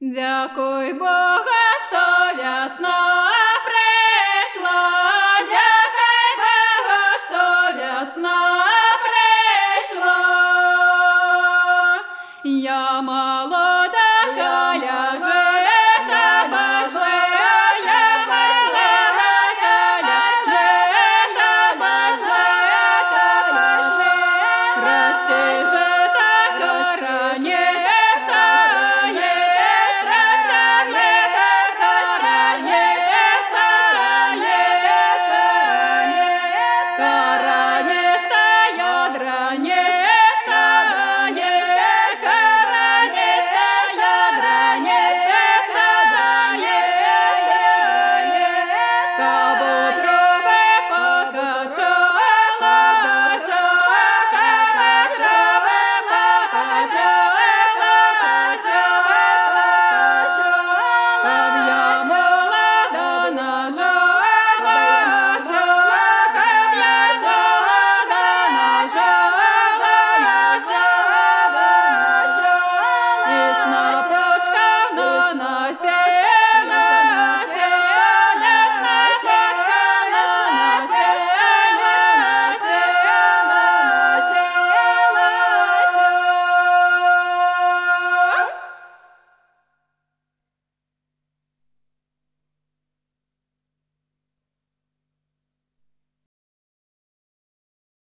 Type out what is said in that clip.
Дзякуй Бога, што вясна прыйшла, Дзякай Бога, што вясна прыйшла. Я мала